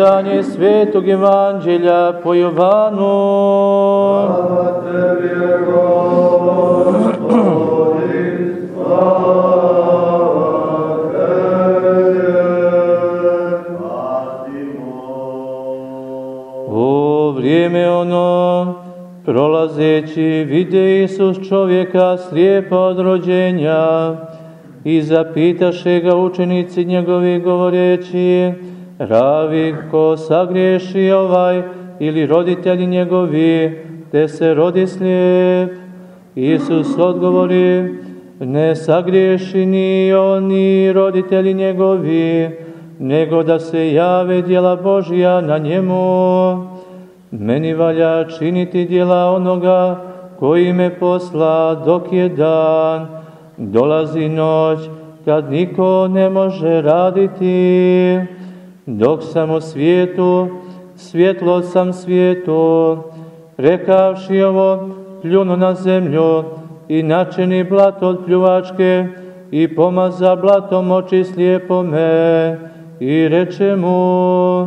Čitanje svetog evanđelja po Jovanu. U vrijeme ono, prolazeći, vide Isus čovjeka slijepa od rođenja i zapitaše ga učenici njegovi govoreći, Ravi, ko sagriješi ovaj ili roditelji njegovi, te se rodi slijep? Isus odgovori, ne sagriješi ni on ni roditelji njegovi, nego da se jave dijela Božja na njemu. Meni valja činiti dijela onoga koji me posla dok je dan, dolazi noć kad niko ne može raditi. Dok sam u svijetu, svjetlo sam svijetu, rekavši ovo, pljuno na zemlju i načini blato od pljuvačke i pomaza blatom oči slijepome i reče mu,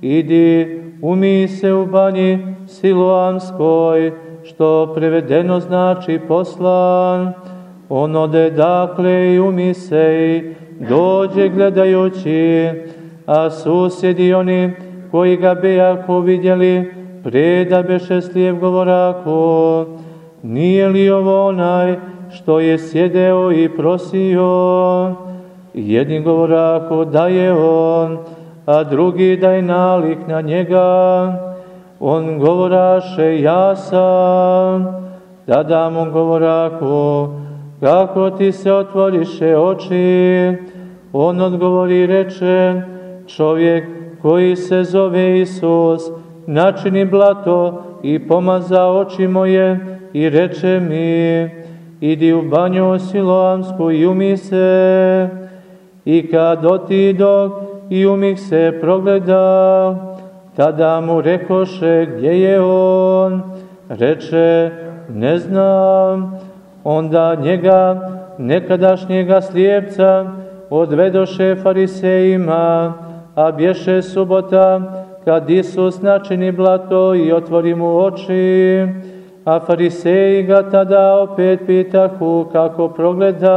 idi, umi se u banji siloamskoj, što prevedeno znači poslan. On ode dakle i umi se i dođe gledajući, a susjedi oni koji ga bejako vidjeli, preda beše slijep govorako, nije li ovo onaj što je sjedeo i prosio? Jedni govorako da je on, a drugi da je nalik na njega. On govoraše ja sam, tada mu govorako, kako ti se otvoriše oči? On odgovori reče, čovjek koji se zove Isus, načini blato i pomaza oči moje i reče mi, idi u banju siloamsku i umi se. I kad otidog i umih se progleda, tada mu rekoše gdje je on, reče ne znam, onda njega, nekadašnjega slijepca, odvedoše farisejima, a bješe subota, kad Isus načini blato i otvori mu oči, a fariseji ga tada opet pitahu kako progleda,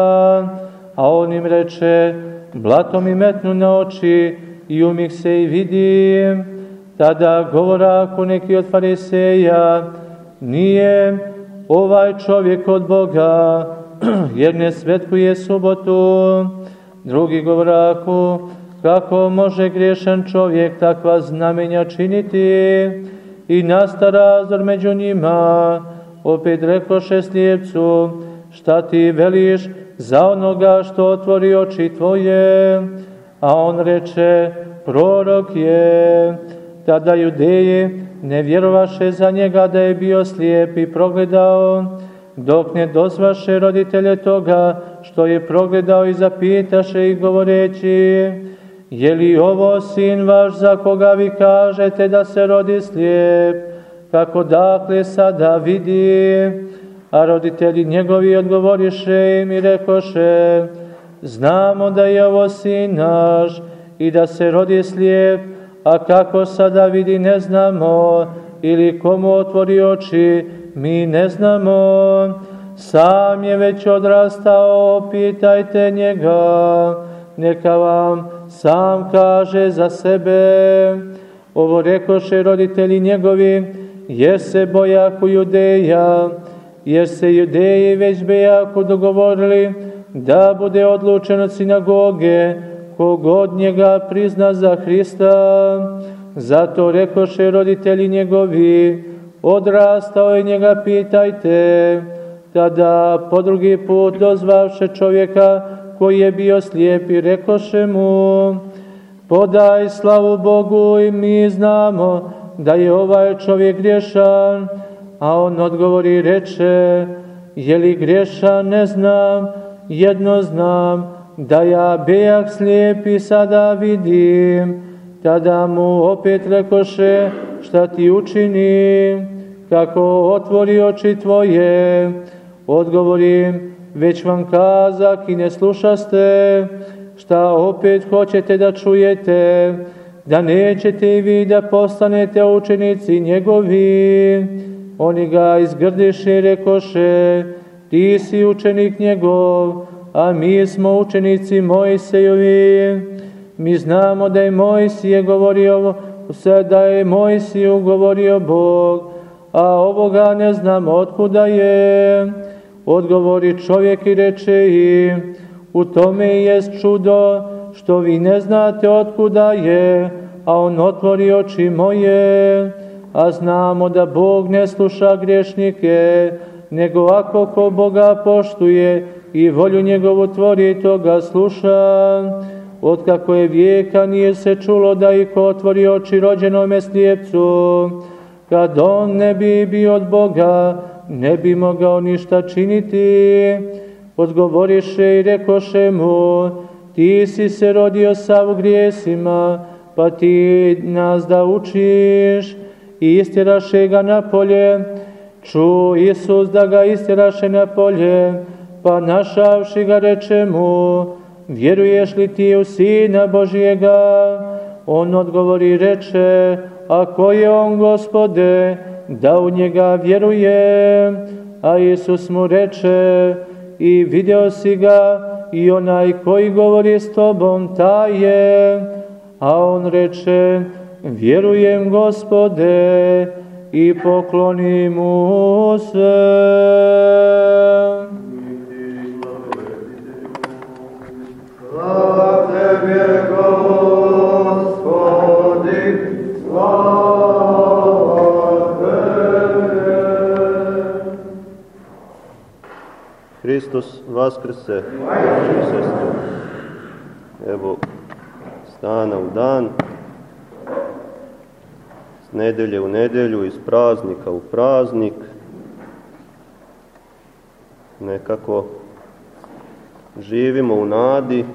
a on im reče, blato mi metnu na oči i umih se i vidim. Tada govora ako neki od fariseja, nije ovaj čovjek od Boga, jer ne svetkuje subotu. Drugi govoraku, kako može griješan čovjek takva znamenja činiti i nasta razdor među njima. Opet rekoše slijepcu, šta ti veliš za onoga što otvori oči tvoje? A on reče, prorok je. Tada judeji ne vjerovaše za njega da je bio slijep i progledao, dok ne dozvaše roditelje toga što je progledao i zapitaše ih govoreći, je li ovo sin vaš za koga vi kažete da se rodi slijep, kako dakle sada vidi? A roditelji njegovi odgovoriše im i rekoše, znamo da je ovo sin naš i da se rodi slijep, a kako sada vidi ne znamo, ili komu otvori oči, mi ne znamo. Sam je već odrastao, pitajte njega, neka vam sam kaže za sebe. Ovo rekoše roditelji njegovi, jer se bojaku judeja, jer se judeji već bejako dogovorili da bude odlučen od sinagoge, kogod njega prizna za Hrista. Zato rekoše roditelji njegovi, odrastao je njega pitajte, tada po drugi put dozvavše čovjeka koji je bio slijep i rekoše mu, podaj slavu Bogu i mi znamo da je ovaj čovjek griješan, a on odgovori reče, je li griješan? Ne znam, jedno znam, da ja bejak slijep i sada vidim, tada mu opet rekoše, šta ti učini, kako otvori oči tvoje, odgovorim, već vam kazak i ne slušaste, šta opet hoćete da čujete, da nećete vi da postanete učenici njegovi. Oni ga izgrdiše i rekoše, ti si učenik njegov, a mi smo učenici Mojsejovi. Mi znamo da je Mojsije govorio, da je Mojsiju govorio Bog, a ovoga ne znam otkuda je. Odgovori čovjek i reče im, u tome je čudo što vi ne znate otkuda je, a on otvori oči moje, a znamo da Bog ne sluša grešnike, nego ako ko Boga poštuje i volju njegovu tvori, to ga sluša. Otkako je vijeka nije se čulo da i ko otvori oči rođenome slijepcu, kad on ne bi bio od Boga, ne bi mogao ništa činiti. Odgovoriše i rekoše mu, ti si se rodio sa u grijesima, pa ti nas da učiš. I istiraše ga napolje, ču Isus da ga istiraše napolje, pa našavši ga reče mu, vjeruješ li ti u Sina Božijega? On odgovori reče, a ko je on, gospode, da u njega vjeruje? A Isus mu reče, i video si ga, i onaj koji govori s tobom, taj je. A on reče, vjerujem, gospode, i pokloni mu se. Slava Hristos vaskrse, braći i sestre. Evo, s dana u dan, s nedelje u nedelju, iz praznika u praznik, nekako živimo u nadi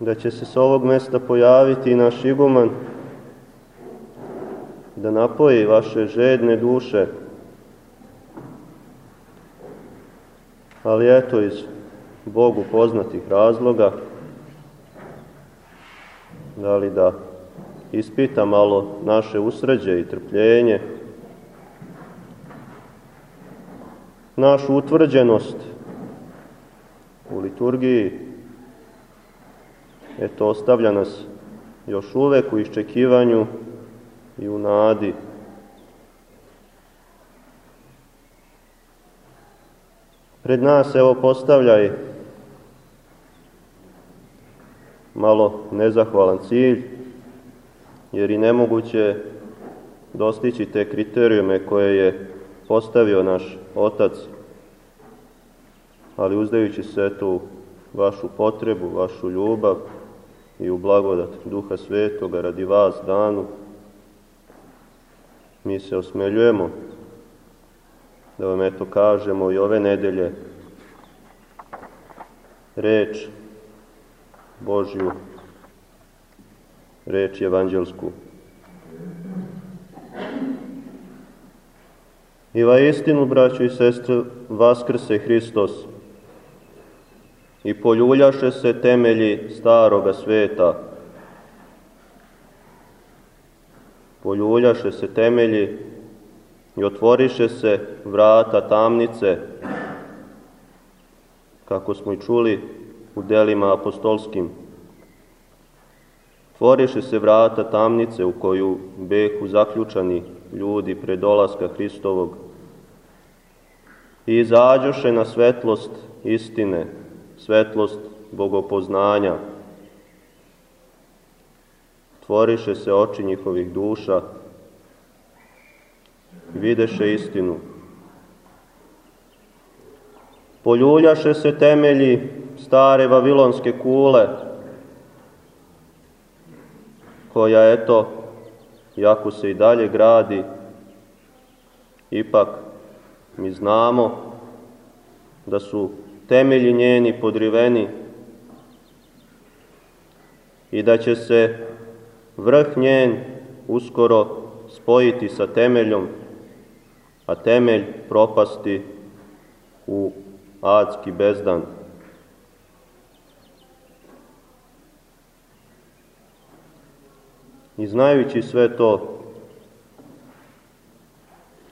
da će se s ovog mesta pojaviti i naš iguman, da napoji vaše žedne duše, ali eto iz Bogu poznatih razloga, da li da ispita malo naše usređe i trpljenje, našu utvrđenost u liturgiji, eto ostavlja nas još uvek u iščekivanju i u nadi. Pred nas evo postavljaj malo nezahvalan cilj, jer i nemoguće dostići te kriterijume koje je postavio naš Otac, ali uzdajući se tu vašu potrebu, vašu ljubav i u blagodat Duha Svetoga radi vas danu, mi se osmeljujemo da vam eto kažemo i ove nedelje reč Božju, reč evanđelsku. I va istinu, braćo i sestre, vaskrse Hristos i poljuljaše se temelji staroga sveta. Poljuljaše se temelji i otvoriše se vrata tamnice, kako smo i čuli u delima apostolskim. Tvoriše se vrata tamnice u koju behu zaključani ljudi pre dolaska Hristovog i izađoše na svetlost istine, svetlost bogopoznanja. Tvoriše se oči njihovih duša, videše istinu. Poljuljaše se temelji stare vavilonske kule, koja, eto, jako se i dalje gradi, ipak mi znamo da su temelji njeni podriveni i da će se vrh njen uskoro spojiti sa temeljom, a temelj propasti u adski bezdan. I znajući sve to,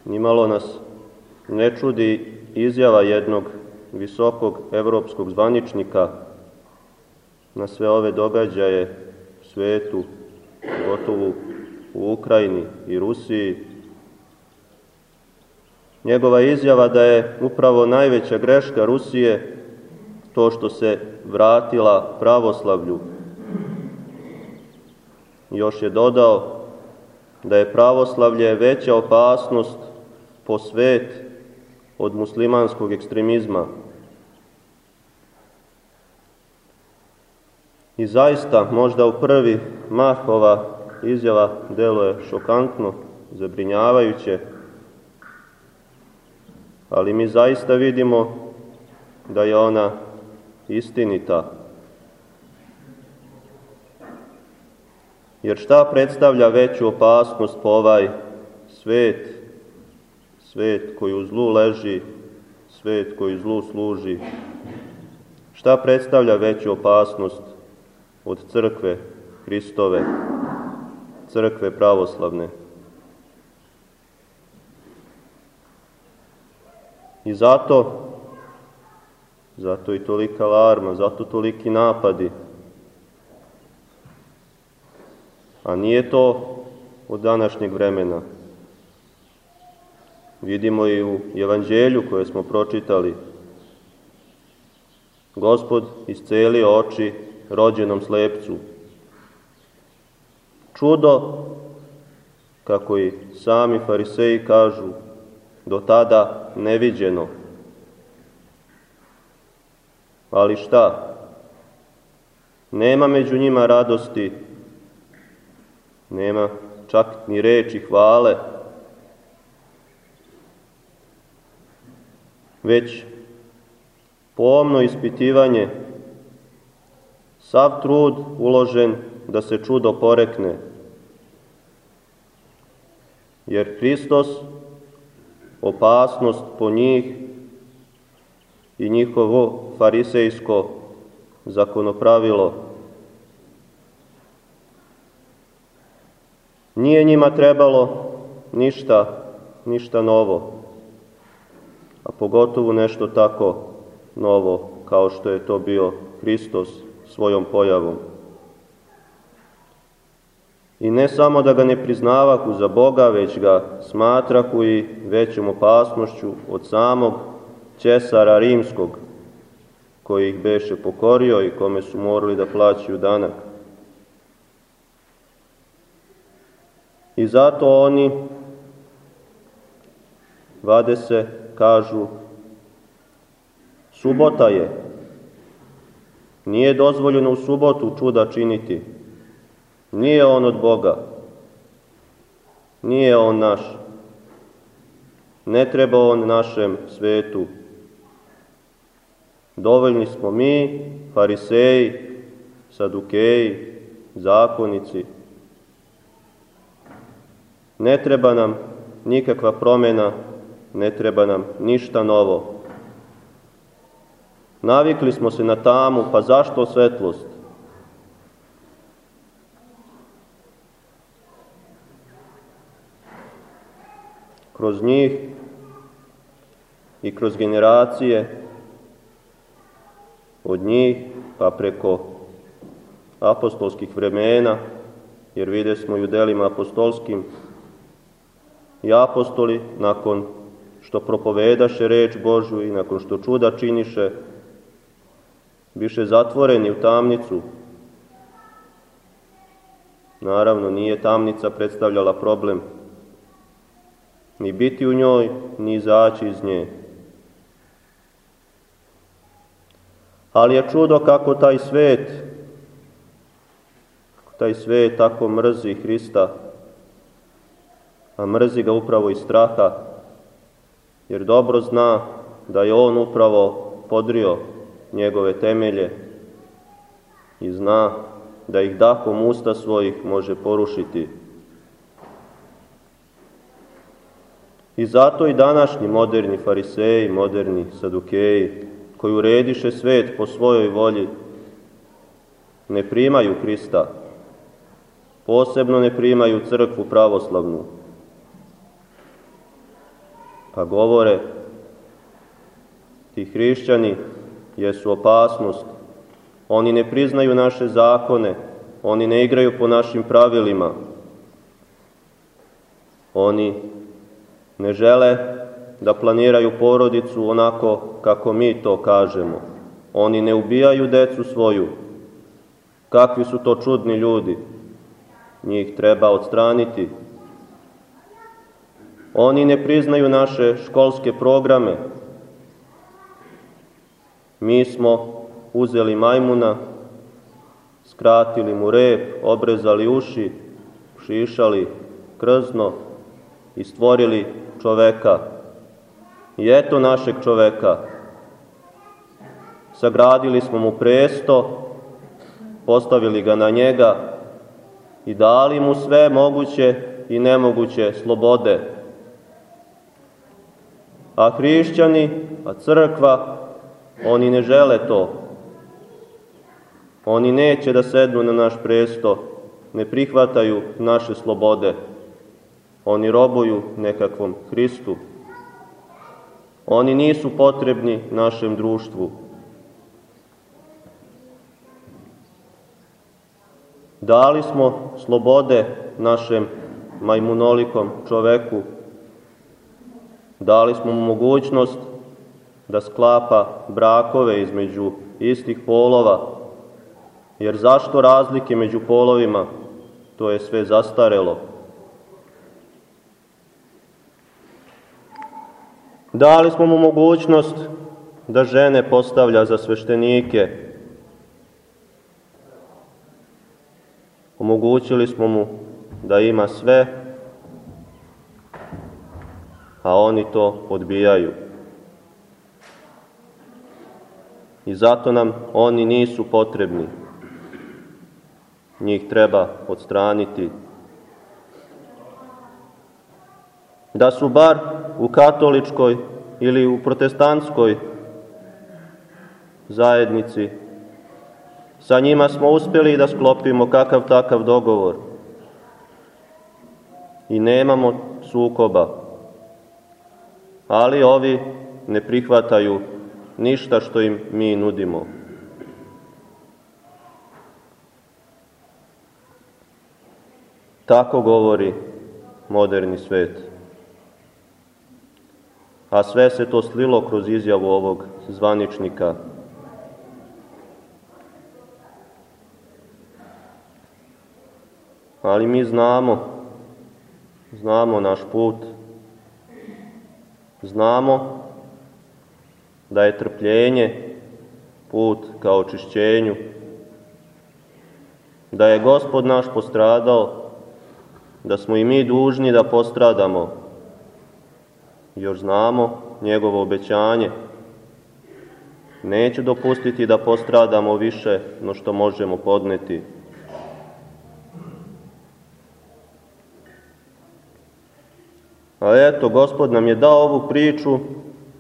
nimalo nas ne čudi izjava jednog visokog evropskog zvaničnika na sve ove događaje u svetu, gotovo u Ukrajini i Rusiji, Njegova izjava da je upravo najveća greška Rusije to što se vratila pravoslavlju. Još je dodao da je pravoslavlje veća opasnost po svet od muslimanskog ekstremizma. I zaista, možda u prvi mah ova izjava deluje šokantno, zabrinjavajuće, ali mi zaista vidimo da je ona istinita. Jer šta predstavlja veću opasnost po ovaj svet, svet koji u zlu leži, svet koji zlu služi? Šta predstavlja veću opasnost od crkve Hristove, crkve pravoslavne? I zato, zato i tolika alarma, zato toliki napadi. A nije to od današnjeg vremena. Vidimo i u evanđelju koje smo pročitali. Gospod iscelio oči rođenom slepcu. Čudo, kako i sami fariseji kažu, do tada neviđeno. Ali šta? Nema među njima radosti, nema čak ni reči hvale, već pomno ispitivanje, sav trud uložen da se čudo porekne. Jer Hristos opasnost po njih i njihovo farisejsko zakonopravilo. Nije njima trebalo ništa, ništa novo, a pogotovo nešto tako novo kao što je to bio Hristos svojom pojavom. I ne samo da ga ne priznavaku za Boga, već ga smatraku i većom opasnošću od samog Česara Rimskog, koji ih beše pokorio i kome su morali da plaćaju danak. I zato oni vade se, kažu, subota je, nije dozvoljeno u subotu čuda činiti, Nije on od Boga. Nije on naš. Ne treba on našem svetu. Dovoljni smo mi, fariseji, sadukeji, zakonici. Ne treba nam nikakva promjena, ne treba nam ništa novo. Navikli smo se na tamu, pa zašto svetlost? Kroz njih i kroz generacije od njih pa preko apostolskih vremena, jer vide smo i u delima apostolskim, i apostoli nakon što propovedaše reč Božju i nakon što čuda činiše, biše zatvoreni u tamnicu. Naravno, nije tamnica predstavljala problem ni biti u njoj, ni izaći iz nje. Ali je čudo kako taj svet, taj svet tako mrzi Hrista, a mrzi ga upravo iz straha, jer dobro zna da je on upravo podrio njegove temelje i zna da ih dahom usta svojih može porušiti. I zato i današnji moderni fariseji, moderni sadukeji, koji urediše svet po svojoj volji, ne primaju Hrista, posebno ne primaju crkvu pravoslavnu. Pa govore, ti hrišćani jesu opasnost. Oni ne priznaju naše zakone, oni ne igraju po našim pravilima. Oni ne žele da planiraju porodicu onako kako mi to kažemo. Oni ne ubijaju decu svoju. Kakvi su to čudni ljudi? Njih treba odstraniti. Oni ne priznaju naše školske programe. Mi smo uzeli majmuna, skratili mu rep, obrezali uši, šišali krzno i stvorili čoveka. I eto našeg čoveka. Sagradili smo mu presto, postavili ga na njega i dali mu sve moguće i nemoguće slobode. A hrišćani, a crkva, oni ne žele to. Oni neće da sednu na naš presto, ne prihvataju naše slobode. Oni robuju nekakvom Hristu. Oni nisu potrebni našem društvu. Dali smo slobode našem majmunolikom čoveku. Dali smo mu mogućnost da sklapa brakove između istih polova, jer zašto razlike među polovima? To je sve zastarelo. Dali smo mu mogućnost da žene postavlja za sveštenike. Omogućili smo mu da ima sve, a oni to odbijaju. I zato nam oni nisu potrebni. Njih treba odstraniti. Da su bar u katoličkoj ili u protestantskoj zajednici, sa njima smo uspjeli da sklopimo kakav takav dogovor. I nemamo sukoba. Ali ovi ne prihvataju ništa što im mi nudimo. Tako govori moderni svet. A sve se to slilo kroz izjavu ovog zvaničnika. Ali mi znamo, znamo naš put, znamo da je trpljenje put ka očišćenju, da je Gospod naš postradao, da smo i mi dužni da postradamo. Još znamo njegovo obećanje. Neće dopustiti da postradamo više no što možemo podneti. A eto, Gospod nam je dao ovu priču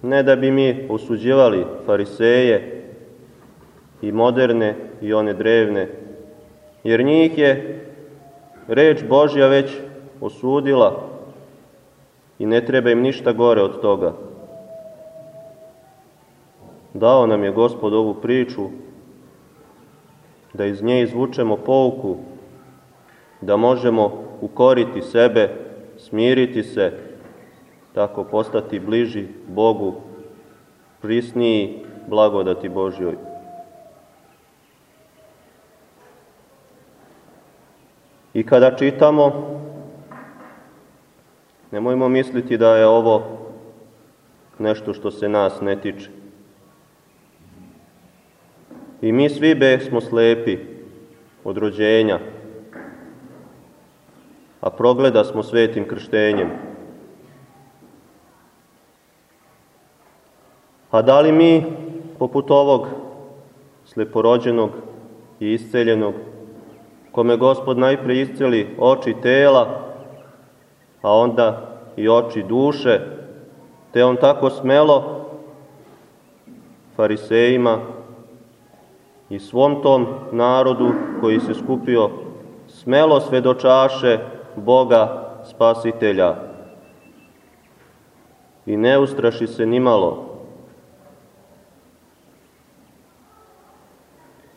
ne da bi mi osuđivali fariseje i moderne i one drevne, jer njih je reč Božja već osudila i ne treba im ništa gore od toga. Dao nam je Gospod ovu priču da iz nje izvučemo pouku, da možemo ukoriti sebe, smiriti se, tako postati bliži Bogu, prisniji blagodati Božjoj. I kada čitamo, nemojmo misliti da je ovo nešto što se nas ne tiče. I mi svi be smo slepi od rođenja, a progleda smo svetim krštenjem. A da li mi, poput ovog sleporođenog i isceljenog, kome Gospod najpre isceli oči tela, a onda i oči duše, te on tako smelo farisejima i svom tom narodu koji se skupio smelo svedočaše Boga spasitelja i ne ustraši se nimalo.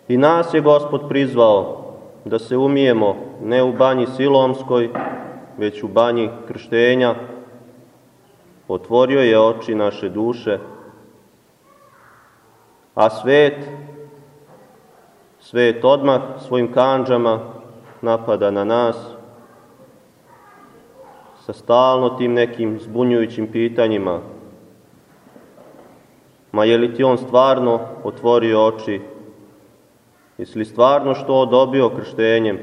I nas je Gospod prizvao da se umijemo ne u banji Silomskoj, već u banji krštenja. Otvorio je oči naše duše, a svet, svet odmah svojim kanđama napada na nas sa stalno tim nekim zbunjujućim pitanjima. Ma je li ti on stvarno otvorio oči Jesi li stvarno što dobio krštenjem?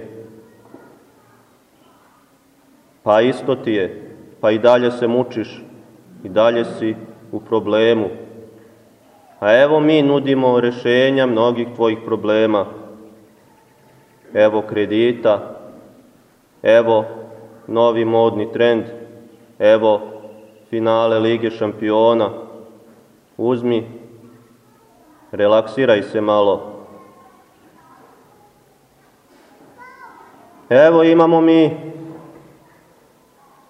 Pa isto ti je, pa i dalje se mučiš, i dalje si u problemu. A evo mi nudimo rešenja mnogih tvojih problema. Evo kredita, evo novi modni trend, evo finale Lige šampiona. Uzmi, relaksiraj se malo, Evo imamo mi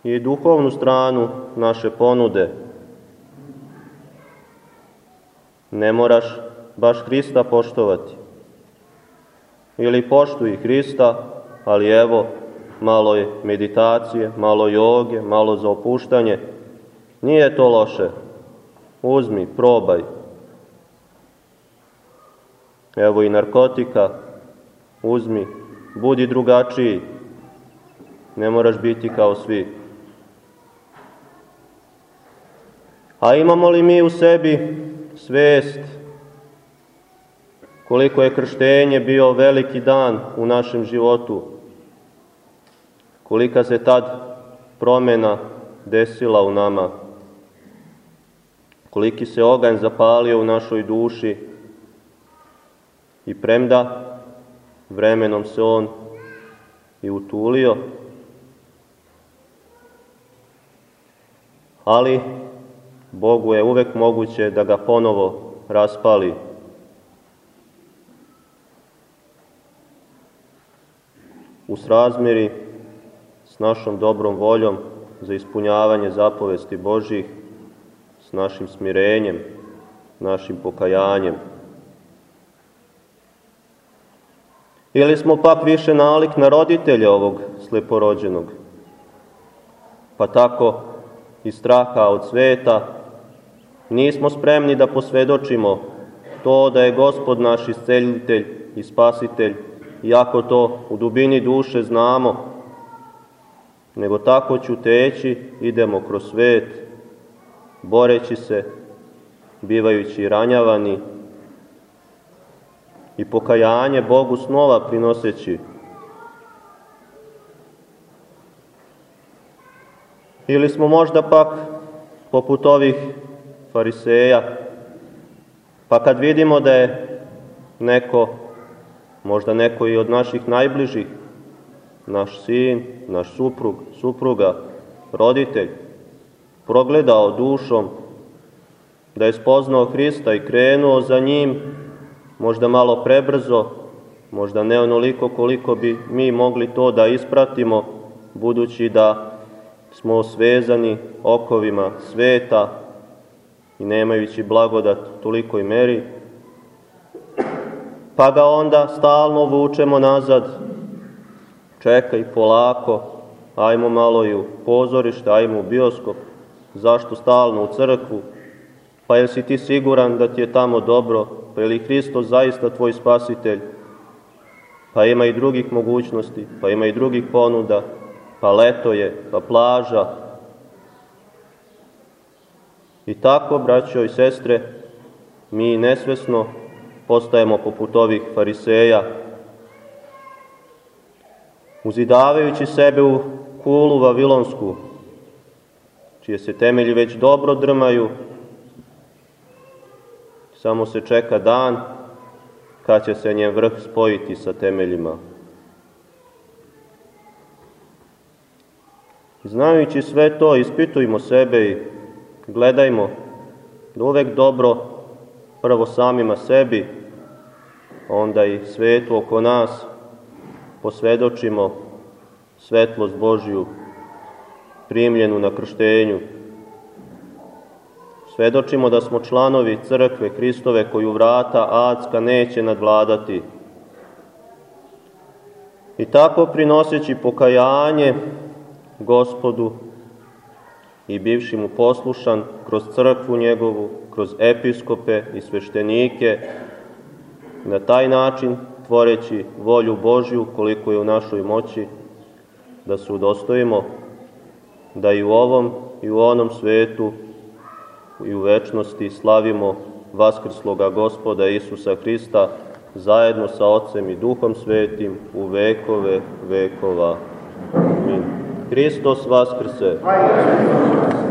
i duhovnu stranu naše ponude. Ne moraš baš Hrista poštovati. Ili poštuj Hrista, ali evo, malo je meditacije, malo joge, malo za opuštanje. Nije to loše. Uzmi, probaj. Evo i narkotika. Uzmi, budi drugačiji, ne moraš biti kao svi. A imamo li mi u sebi svest koliko je krštenje bio veliki dan u našem životu, kolika se tad promena desila u nama, koliki se oganj zapalio u našoj duši? I premda vremenom se on i utulio, ali Bogu je uvek moguće da ga ponovo raspali. U srazmeri s našom dobrom voljom za ispunjavanje zapovesti Božih, s našim smirenjem, našim pokajanjem. Ili smo pak više nalik na roditelja ovog sleporođenog? Pa tako iz straha od sveta nismo spremni da posvedočimo to da je Gospod naš isceljitelj i spasitelj, iako to u dubini duše znamo, nego tako ćuteći idemo kroz svet, boreći se, bivajući ranjavani, i pokajanje Bogu snova prinoseći. Ili smo možda pak poput ovih fariseja, pa kad vidimo da je neko, možda neko i od naših najbližih, naš sin, naš suprug, supruga, roditelj, progledao dušom, da je spoznao Hrista i krenuo za njim, možda malo prebrzo, možda ne onoliko koliko bi mi mogli to da ispratimo, budući da smo svezani okovima sveta i nemajući blagodat tolikoj meri, pa ga onda stalno vučemo nazad, čekaj polako, ajmo malo i u pozorište, ajmo u bioskop, zašto stalno u crkvu, pa jel si ti siguran da ti je tamo dobro, pa je li Hristos zaista tvoj spasitelj? Pa ima i drugih mogućnosti, pa ima i drugih ponuda, pa leto je, pa plaža. I tako, braćo i sestre, mi nesvesno postajemo poput ovih fariseja, uzidavajući sebe u kulu vavilonsku, čije se temelji već dobro drmaju, Samo se čeka dan kad će se njen vrh spojiti sa temeljima. Znajući sve to, ispitujmo sebe i gledajmo da uvek dobro prvo samima sebi, onda i svetu oko nas, posvedočimo svetlost Božju primljenu na krštenju. Svedočimo da smo članovi crkve Hristove koju vrata adska neće nadvladati. I tako prinoseći pokajanje gospodu i bivši mu poslušan kroz crkvu njegovu, kroz episkope i sveštenike, na taj način tvoreći volju Božju koliko je u našoj moći, da se udostojimo da i u ovom i u onom svetu i u večnosti slavimo Vaskrsloga gospoda Isusa Hrista zajedno sa Otcem i Duhom Svetim u vekove vekova. Amin. Hristos Vaskrse! Hajde!